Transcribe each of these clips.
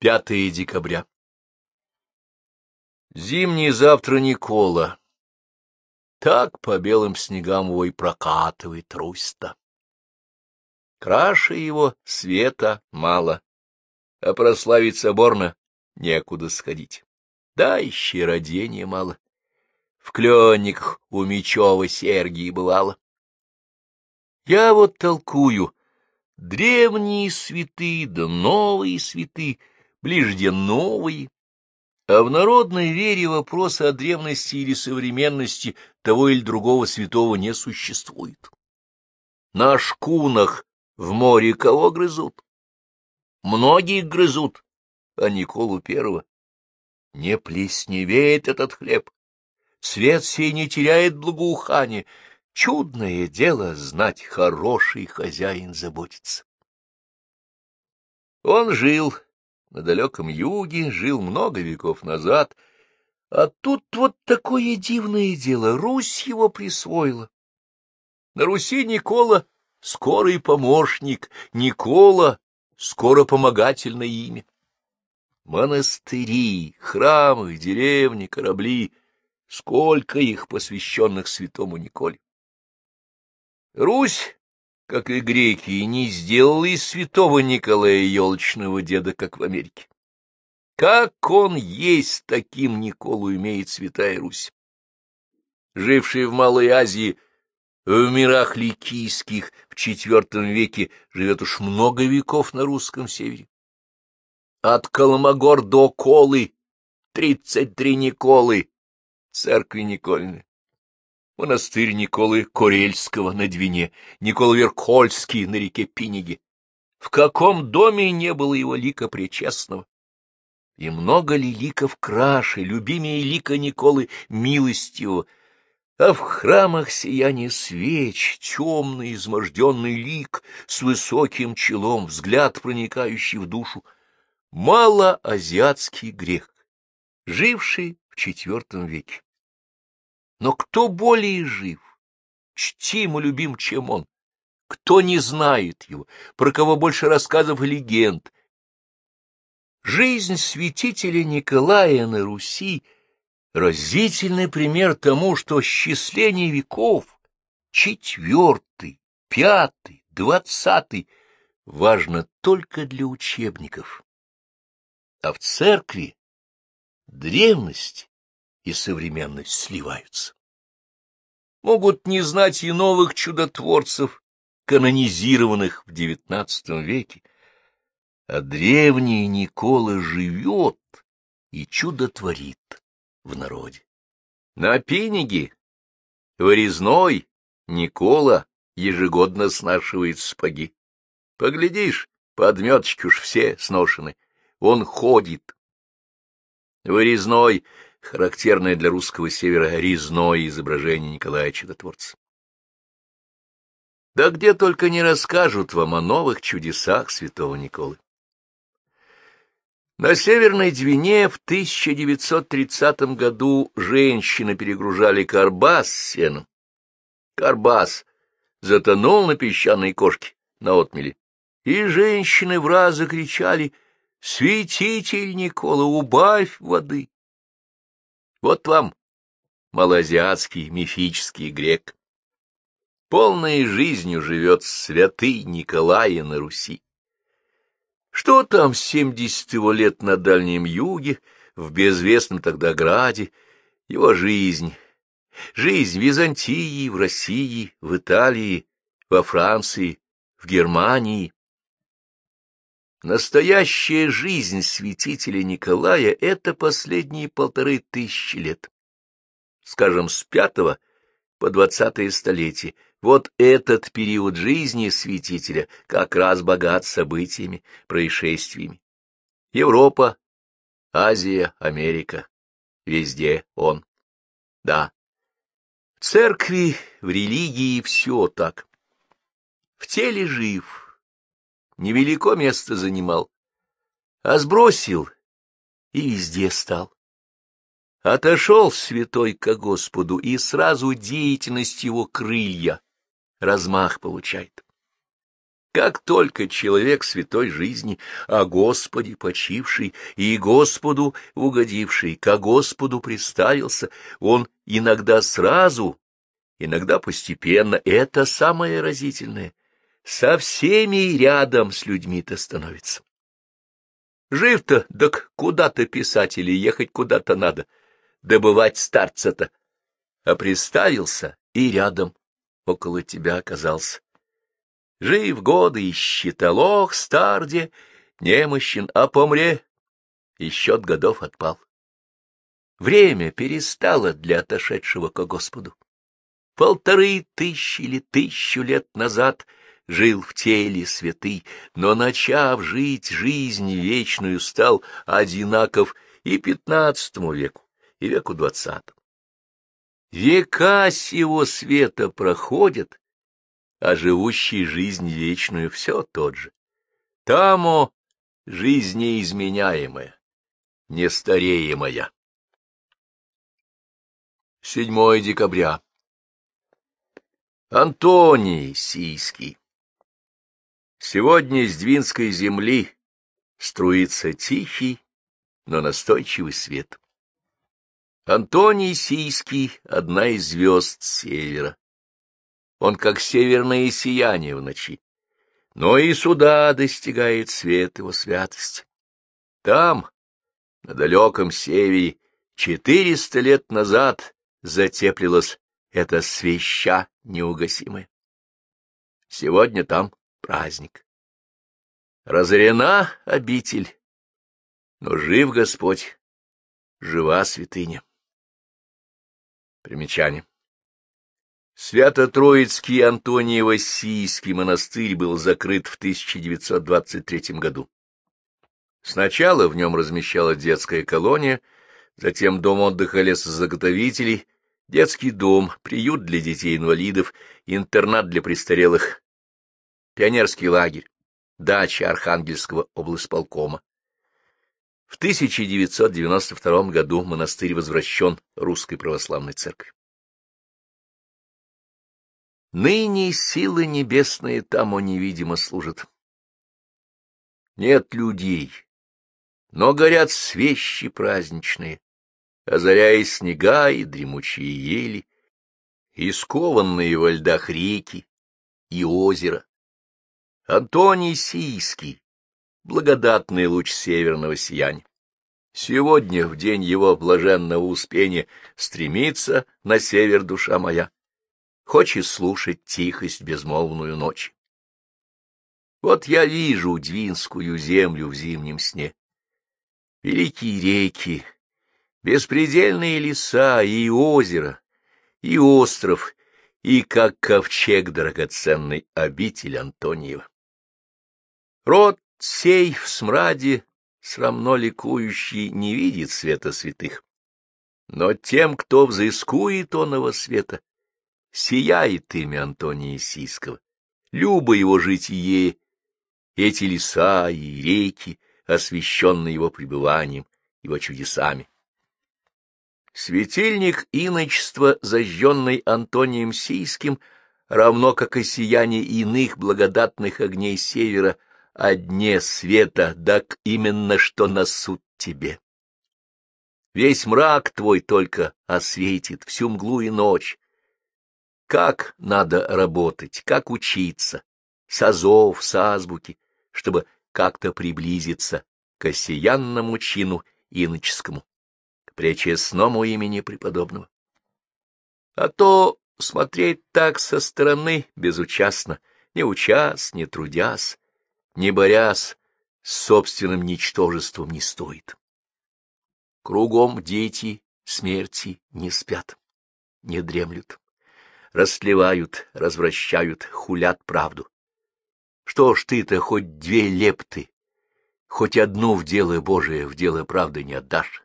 5 декабря. Зимний завтра Никола. Так по белым снегам его и прокатывает Русь-то. Краше его света мало, а прославить соборно некуда сходить. Да и щиродения мало. В кленниках у Мечева Сергии бывало. Я вот толкую, древние святы да новые святы — ближде новые, а в народной вере вопроса о древности или современности того или другого святого не существует. На шкунах в море кого грызут? Многих грызут, а Николу Первого. Не плесневеет этот хлеб, цвет сей не теряет благоухания. Чудное дело знать, хороший хозяин заботится. Он жил на далеком юге, жил много веков назад, а тут вот такое дивное дело, Русь его присвоила. На Руси Никола — скорый помощник, Никола — скоро помогательное имя. Монастыри, храмы, деревни, корабли — сколько их, посвященных святому Николе. Русь как и греки, не сделала из святого Николая елочного деда, как в Америке. Как он есть, таким Николу имеет святая Русь. Живший в Малой Азии, в мирах ликийских, в IV веке, живет уж много веков на русском севере. От Коломогор до Колы тридцать три Николы, церкви Никольны монастырь Николы Корельского на Двине, Никола Верхольский на реке Пиниге. В каком доме не было его лика пречестного? И много ли ликов краше, любимее лика Николы милостивого, а в храмах сияние свеч, темный изможденный лик с высоким челом, взгляд, проникающий в душу, малоазиатский грех, живший в IV веке. Но кто более жив, чтим и любим, чем он? Кто не знает его, про кого больше рассказов и легенд? Жизнь святителя Николая на Руси — разительный пример тому, что счисление веков, четвертый, пятый, двадцатый, важно только для учебников. А в церкви древность и современность сливаются. Могут не знать и новых чудотворцев, канонизированных в XIX веке, а древний Никола живет и чудо творит в народе. На пениге вырезной Никола ежегодно снашивает спаги. Поглядишь, подметочки уж все сношены, он ходит. Вырезной характерное для русского севера резное изображение Николая Чудотворца. Да где только не расскажут вам о новых чудесах святого Николы. На Северной Двине в 1930 году женщины перегружали карбас с сеном. Карбас затонул на песчаной кошке на отмеле, и женщины в раз закричали «Святитель Никола, убавь воды!» Вот вам малоазиатский мифический грек. Полной жизнью живет святый Николай на Руси. Что там семьдесят его лет на Дальнем Юге, в безвестном тогда граде, его жизнь, жизнь в Византии, в России, в Италии, во Франции, в Германии, Настоящая жизнь святителя Николая — это последние полторы тысячи лет. Скажем, с пятого по двадцатое столетие. Вот этот период жизни святителя как раз богат событиями, происшествиями. Европа, Азия, Америка. Везде он. Да. В церкви, в религии все так. В теле жив, невелико место занимал, а сбросил и везде стал. Отошел святой ко Господу, и сразу деятельность его крылья размах получает. Как только человек святой жизни, о Господе почивший и Господу угодивший, ко Господу представился, он иногда сразу, иногда постепенно, это самое разительное, со всеми рядом с людьми-то становится. Жив-то, так куда-то писать или ехать куда-то надо, добывать старца-то, а приставился и рядом около тебя оказался. Жив годы и щитолох старде, немощен, а помре, и счет годов отпал. Время перестало для отошедшего ко Господу. Полторы тысячи или тысячу лет назад жил в теле святый, но, начав жить жизнь вечную, стал одинаков и пятнадцатому веку, и веку двадцатому. Века сего света проходят, а живущий жизнь вечную все тот же. Тамо жизнь неизменяемая, нестареемая. 7 декабря. Антоний Сийский. Сегодня с Двинской земли струится тихий, но настойчивый свет. Антоний Сийский — одна из звезд севера. Он как северное сияние в ночи, но и сюда достигает свет его святости. Там, на далеком севере, четыреста лет назад затеплилась эта свеща неугасимая. Сегодня там праздник. Разорена обитель, но жив Господь, жива святыня. Примечание. Свято-Троицкий Антониево-Сийский монастырь был закрыт в 1923 году. Сначала в нем размещалась детская колония, затем дом отдыха лесозаготовителей, детский дом, приют для детей-инвалидов, интернат для престарелых, пионерский лагерь, дача Архангельского облсполкома. В 1992 году монастырь возвращен Русской Православной Церкви. Ныне силы небесные там невидимо служат. Нет людей, но горят свещи праздничные, озаряя снега и дремучие ели, и скованные во льдах реки и озера. Антоний Сийский, благодатный луч северного сияния. Сегодня, в день его блаженного успения, стремится на север душа моя хочет слушать тихость безмолвную ночь. Вот я вижу Двинскую землю в зимнем сне. Великие реки, беспредельные леса и озеро, и остров, и как ковчег драгоценный обитель Антониева. Род сей в смраде, срамно ликующий, не видит света святых. Но тем, кто взыскует оного света, сияет имя Антония Сийского. Любо его житие, эти леса и реки, освещенные его пребыванием, его чудесами. Светильник иночества, зажженный Антонием Сийским, равно как и сияние иных благодатных огней севера, о дне света, так именно что на суд тебе. Весь мрак твой только осветит всю мглу и ночь, как надо работать, как учиться, с азов, с азбуки, чтобы как-то приблизиться к осиянному чину иноческому, к пречестному имени преподобного. А то смотреть так со стороны безучастно, не учась, не трудясь, не борясь с собственным ничтожеством не стоит. Кругом дети смерти не спят, не дремлют растлевают, развращают, хулят правду. Что ж ты-то хоть две лепты, хоть одну в дело Божие, в дело правды не отдашь?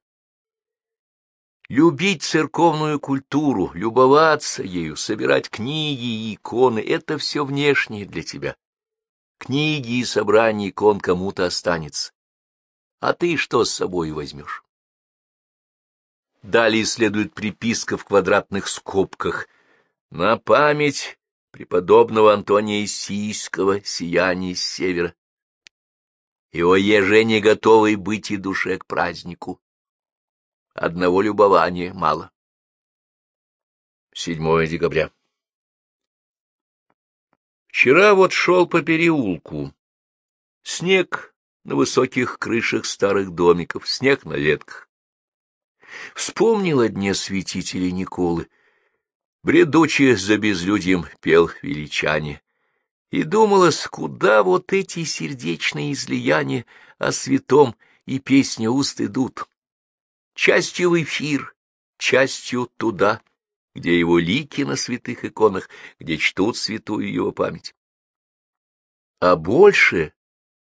Любить церковную культуру, любоваться ею, собирать книги и иконы — это все внешнее для тебя. Книги и собрание икон кому-то останется. А ты что с собой возьмешь? Далее следует приписка в квадратных скобках — на память преподобного Антония Сийского сияние с севера. И о еже не готовой быть и душе к празднику. Одного любования мало. 7 декабря. Вчера вот шел по переулку. Снег на высоких крышах старых домиков, снег на ветках. Вспомнил о дне святителя Николы. Бредучи за безлюдьем пел величание. И думалось, куда вот эти сердечные излияния о святом и песня уст идут. Частью в эфир, частью туда, где его лики на святых иконах, где чтут святую его память. А больше,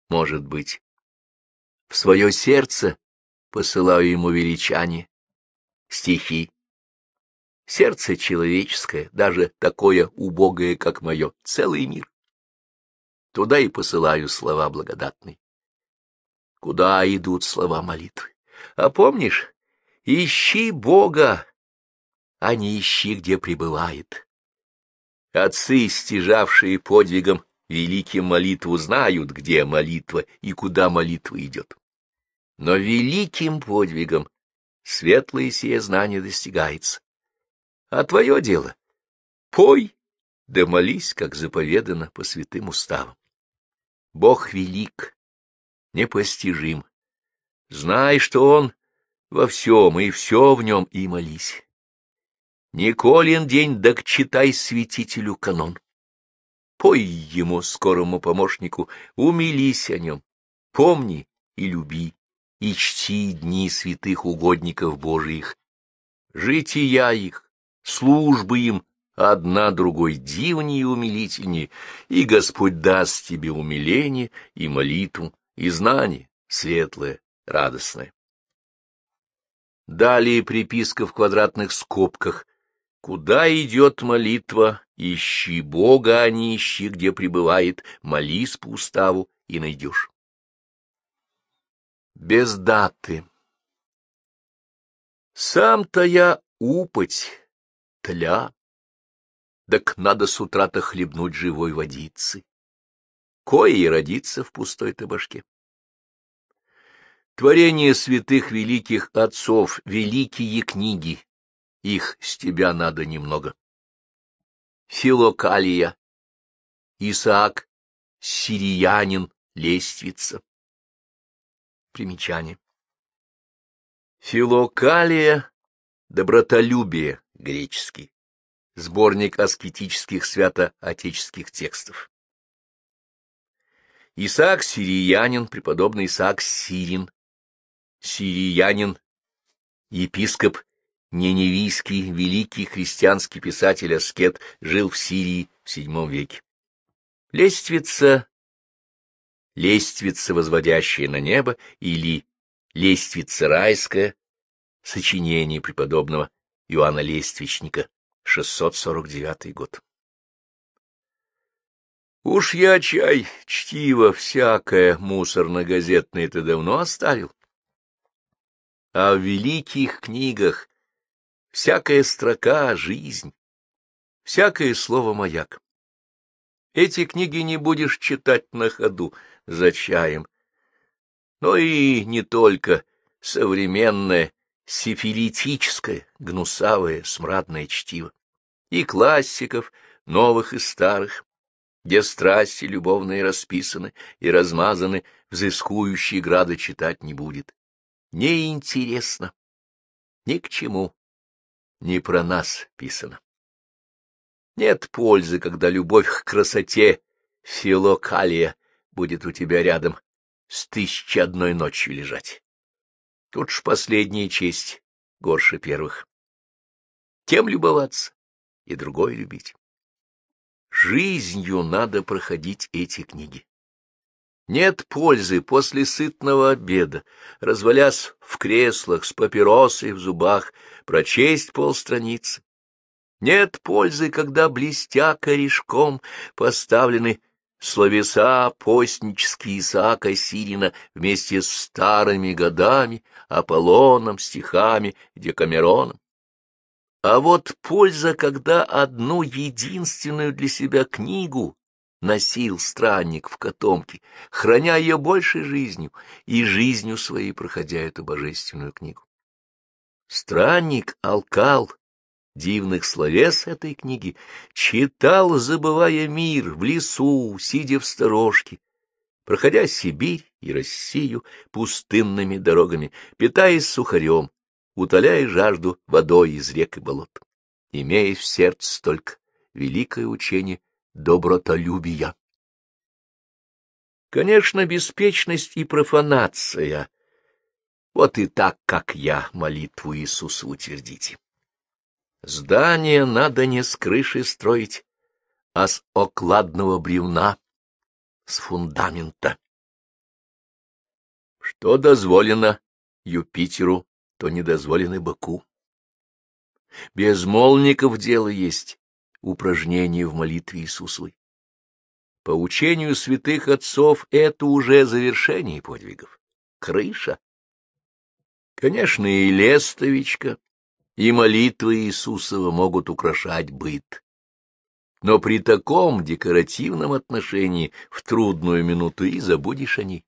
может быть, в свое сердце посылаю ему величание, стихи. Сердце человеческое, даже такое убогое, как мое, целый мир. Туда и посылаю слова благодатные. Куда идут слова молитвы? А помнишь, ищи Бога, а не ищи, где пребывает. Отцы, стяжавшие подвигом великим молитву, знают, где молитва и куда молитва идет. Но великим подвигом светлое сие знание достигается. А твое дело — пой, да молись, как заповедано по святым уставам. Бог велик, непостижим. Знай, что Он во всем, и все в нем, и молись. Николин день, так читай святителю канон. Пой ему, скорому помощнику, умились о нем, помни и люби, и чти дни святых угодников Божиих. Жития их, службы им, одна другой дивнее и умилительнее, и Господь даст тебе умиление и молитву, и знание светлое, радостное. Далее приписка в квадратных скобках Куда идет молитва, ищи Бога, а не ищи, где пребывает, молись по уставу и найдешь. Без даты. Сам-то я употь, тля, так надо с утра-то хлебнуть живой водицы, кое и родиться в пустой-то башке. Творение святых великих отцов, великие книги, их с тебя надо немного. Филокалия, Исаак, сириянин, лествица. Примечание. Филокалия, добротолюбие, греческий. Сборник аскетических свято-отеческих текстов. Исаак Сириянин, преподобный Исаак Сирин, Сириянин, епископ Неневийский, великий христианский писатель-аскет, жил в Сирии в VII веке. Лествица, лествица, возводящая на небо, или лествица райская, сочинение преподобного Иоанна Лествичника, 649 год. Уж я чай, чтиво всякое мусорно-газетное-то давно оставил. А в великих книгах Всякая строка — жизнь, всякое слово — маяк. Эти книги не будешь читать на ходу за чаем, но и не только современное, сифилитическое, гнусавое, смрадное чтиво, и классиков, новых и старых, где страсти любовные расписаны и размазаны, взыскующие грады читать не будет. Неинтересно. Ни к чему не про нас писано. Нет пользы, когда любовь к красоте филокалия будет у тебя рядом с тысячи одной ночью лежать. Тут ж последняя честь горше первых. Тем любоваться и другое любить. Жизнью надо проходить эти книги. Нет пользы после сытного обеда, развалясь в креслах с папиросой в зубах, прочесть полстраницы. Нет пользы, когда, блестя корешком, поставлены словеса постнические Исаака Сирина вместе с старыми годами, Аполлоном, стихами, Декамероном. А вот польза, когда одну единственную для себя книгу носил странник в котомке, храня ее большей жизнью и жизнью своей проходя эту божественную книгу. Странник алкал дивных словес этой книги, читал, забывая мир, в лесу, сидя в сторожке, проходя Сибирь и Россию пустынными дорогами, питаясь сухарем, утоляя жажду водой из рек и болот, имея в сердце только великое учение добротолюбия. Конечно, беспечность и профанация — вот и так, как я, молитву Иисуса утвердите. Здание надо не с крыши строить, а с окладного бревна, с фундамента. Что дозволено Юпитеру, то не дозволено Баку. Без молников дело есть упражнение в молитве Иисусовой. По учению святых отцов это уже завершение подвигов, крыша. Конечно, и лестовичка, и молитвы Иисусова могут украшать быт. Но при таком декоративном отношении в трудную минуту и забудешь о ней.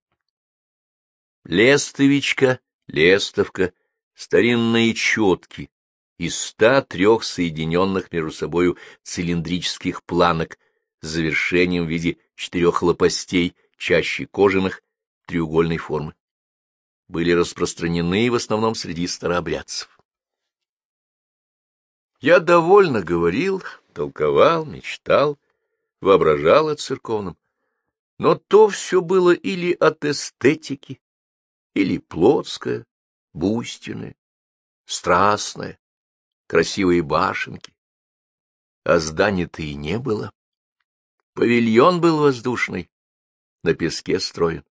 Лестовичка, лестовка, старинные четки из ста трех соединенных между собою цилиндрических планок с завершением в виде четырех лопастей, чаще кожаных, треугольной формы. Были распространены в основном среди старообрядцев. Я довольно говорил, толковал, мечтал, воображал о церковном, но то все было или от эстетики, или плотское, буйственное, страстное, красивые башенки. А здания-то и не было. Павильон был воздушный, на песке строен.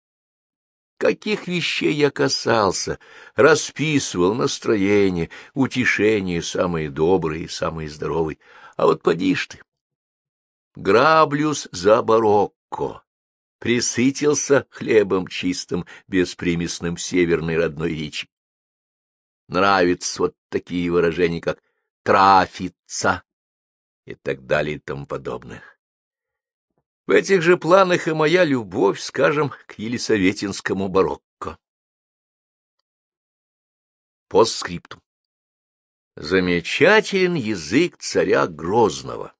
Каких вещей я касался, расписывал настроение, утешение самые добрые и самые здоровые. А вот поди ж ты. Граблюс за барокко. Присытился хлебом чистым, беспримесным северной родной речи. Нравятся вот такие выражения, как «трафица» и так далее и тому подобное. В этих же планах и моя любовь, скажем, к елисаветинскому барокко. Постскриптум. Замечателен язык царя Грозного.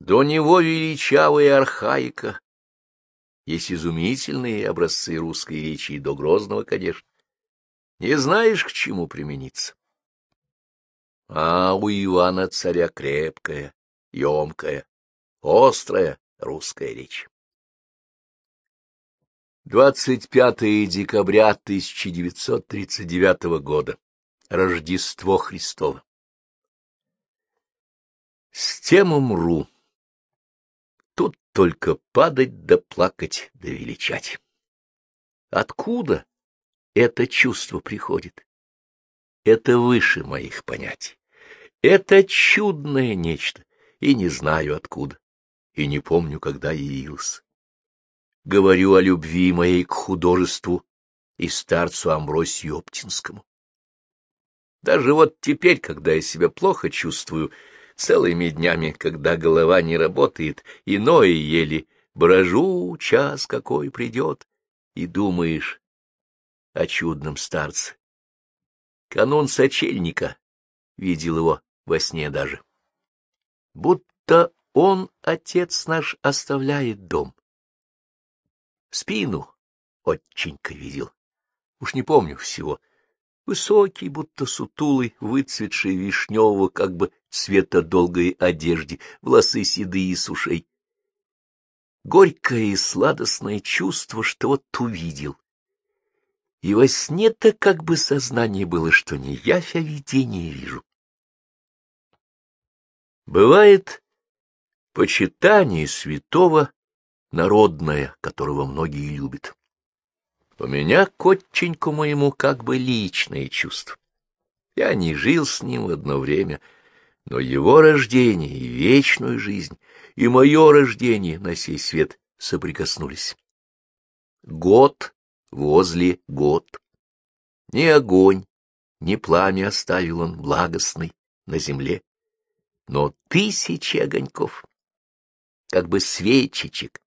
До него величавая архаика. Есть изумительные образцы русской речи и до Грозного, конечно. Не знаешь, к чему примениться. А у Ивана царя крепкая, емкая, острая, Русская речь. 25 декабря 1939 года. Рождество Христово. С тем умру. Тут только падать да плакать да величать. Откуда это чувство приходит? Это выше моих понятий. Это чудное нечто, и не знаю откуда и не помню, когда явился. Говорю о любви моей к художеству и старцу Амбросию Оптинскому. Даже вот теперь, когда я себя плохо чувствую, целыми днями, когда голова не работает, иное еле брожу, час какой придет, и думаешь о чудном старце. Канун сочельника, видел его во сне даже. Будто он, отец наш, оставляет дом. Спину отченька видел. Уж не помню всего. Высокий, будто сутулый, выцветший вишневого, как бы цвета долгой одежде, волосы седые и сушей. Горькое и сладостное чувство, что вот увидел. И во сне-то как бы сознание было, что не явь, а видение вижу. Бывает, Почитание святого народное, которого многие любят. У меня к отченьку моему как бы личное чувство. Я не жил с ним в одно время, но его рождение и вечную жизнь, и мое рождение на сей свет соприкоснулись. Год возле год. Ни огонь, ни пламя оставил он благостный, на земле, но тысячи огоньков, как бы свечечек,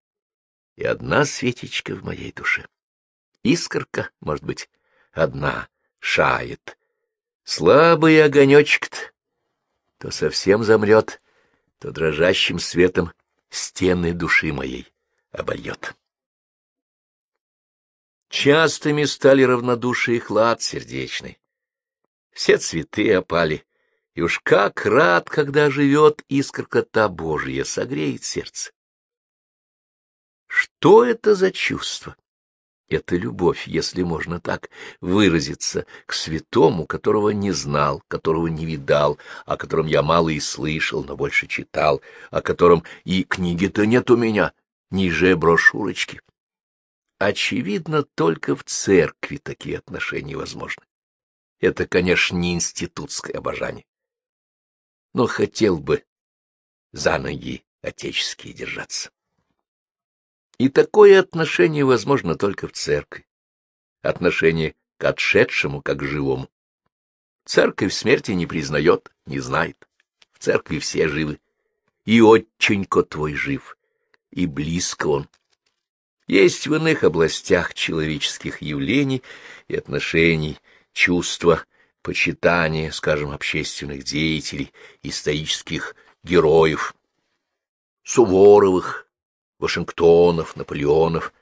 и одна свечечка в моей душе. Искорка, может быть, одна, шает. Слабый огонечек-то то совсем замрет, то дрожащим светом стены души моей обольет. Частыми стали равнодушие и хлад сердечный. Все цветы опали, и уж как рад, когда живет искорка та Божья, согреет сердце. Что это за чувство? Это любовь, если можно так выразиться, к святому, которого не знал, которого не видал, о котором я мало и слышал, но больше читал, о котором и книги-то нет у меня, ниже брошюрочки. Очевидно, только в церкви такие отношения возможны. Это, конечно, не институтское обожание. Но хотел бы за ноги отеческие держаться. И такое отношение возможно только в церкви. Отношение к отшедшему, как к живому. Церковь смерти не признает, не знает. В церкви все живы. И отченько твой жив, и близко он. Есть в иных областях человеческих явлений и отношений, чувства, почитания, скажем, общественных деятелей, исторических героев, Суворовых, Вашингтонов, Наполеонов.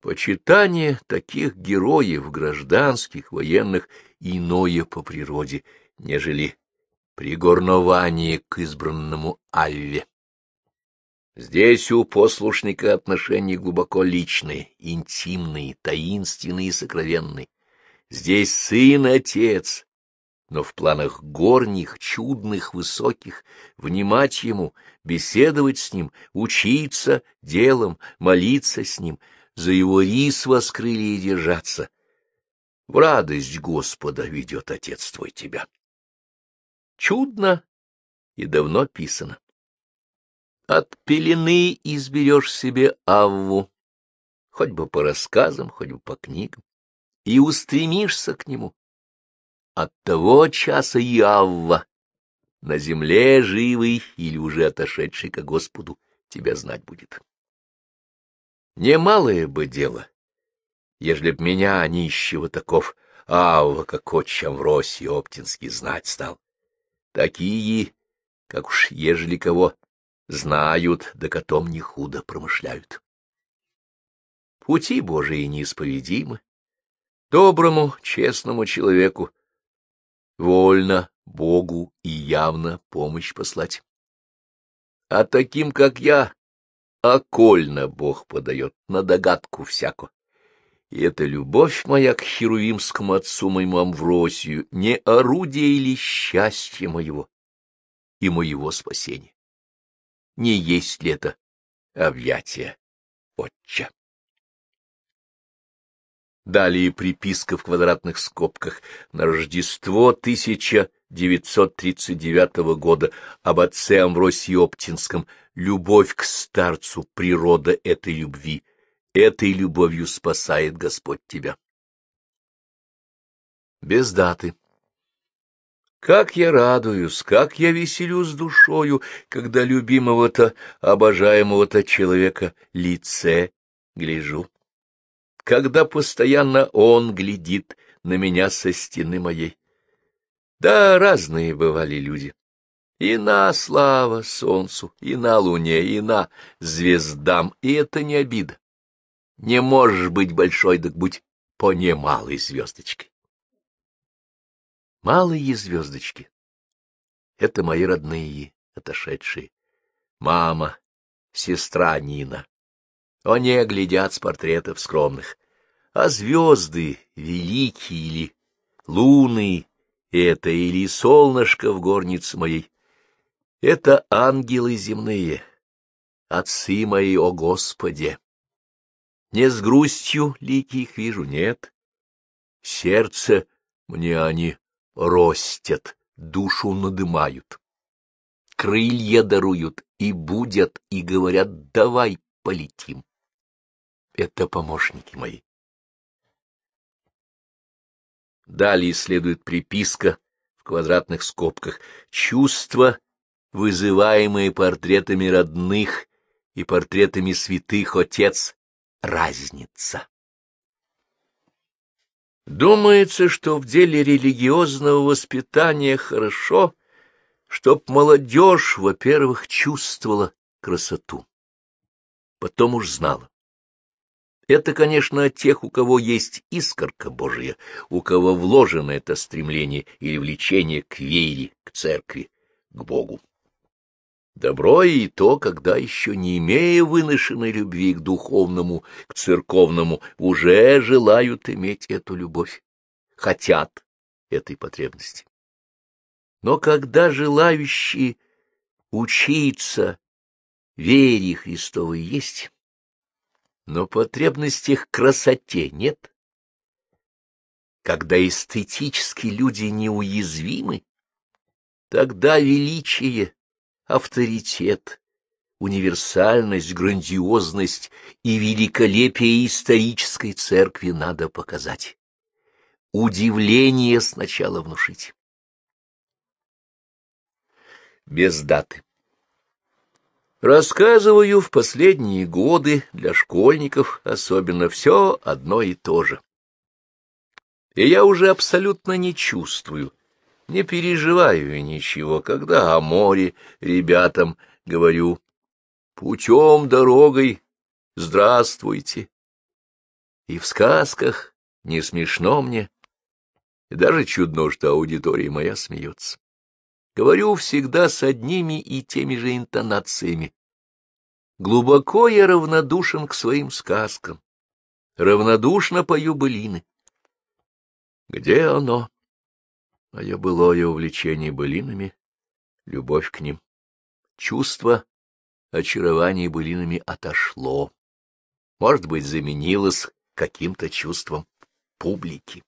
Почитание таких героев, гражданских, военных, иное по природе, нежели пригорнование к избранному Авве. Здесь у послушника отношения глубоко личные, интимные, таинственные и сокровенные. Здесь сын-отец, но в планах горних, чудных, высоких, внимать ему, беседовать с ним, учиться делом, молиться с ним, за его рис воскрыли и держаться. В радость Господа ведет Отец твой тебя. Чудно и давно писано. От пелены изберешь себе Авву, хоть бы по рассказам, хоть бы по книгам, и устремишься к нему от того часа Явва, на земле живый или уже отошедший ко Господу, тебя знать будет. Немалое бы дело, ежели б меня, нищего таков, Авва, как отче Амвросий Оптинский, знать стал. Такие, как уж ежели кого знают, да котом не худо промышляют. Пути Божии неисповедимы. Доброму, честному человеку вольно Богу и явно помощь послать. А таким, как я, окольно Бог подает, на догадку всяко. И эта любовь моя к херувимскому отцу моему Амвросию не орудие или счастье моего и моего спасения. Не есть ли это объятие отча? Далее приписка в квадратных скобках на Рождество 1939 года об отце Амвросии Оптинском «Любовь к старцу, природа этой любви, этой любовью спасает Господь тебя». Без даты. Как я радуюсь, как я веселюсь душою, когда любимого-то, обожаемого-то человека лице гляжу когда постоянно он глядит на меня со стены моей. Да, разные бывали люди. И на слава солнцу, и на луне, и на звездам, и это не обида. Не можешь быть большой, так будь по немалой звездочкой. Малые звездочки — это мои родные, отошедшие. Мама, сестра Нина, они глядят с портретов скромных. А звезды, великие или луны, это или солнышко в горнице моей, это ангелы земные, отцы мои, о Господи! Не с грустью лики их вижу, нет. Сердце мне они ростят, душу надымают. Крылья даруют и будят, и говорят, давай полетим это помощники мои. Далее следует приписка в квадратных скобках, чувства, вызываемые портретами родных и портретами святых отец, разница. Думается, что в деле религиозного воспитания хорошо, чтоб молодежь, во-первых, чувствовала красоту, потом уж знала. Это, конечно, от тех, у кого есть искорка Божья, у кого вложено это стремление или влечение к вере, к церкви, к Богу. Добро и то, когда еще не имея выношенной любви к духовному, к церковному, уже желают иметь эту любовь, хотят этой потребности. Но когда желающие учиться вере Христовой есть, но потребности их красоте нет, когда эстетически люди неуязвимы, тогда величие, авторитет, универсальность, грандиозность и великолепие исторической церкви надо показать. Удивление сначала внушить. Без даты. Рассказываю в последние годы, для школьников особенно, все одно и то же. И я уже абсолютно не чувствую, не переживаю ничего, когда о море ребятам говорю «путем, дорогой, здравствуйте». И в сказках не смешно мне, и даже чудно, что аудитория моя смеется. Говорю всегда с одними и теми же интонациями. Глубоко я равнодушен к своим сказкам, равнодушно пою былины. Где оно? Мое былое увлечение былинами, любовь к ним. Чувство очарования былинами отошло. Может быть, заменилось каким-то чувством публики.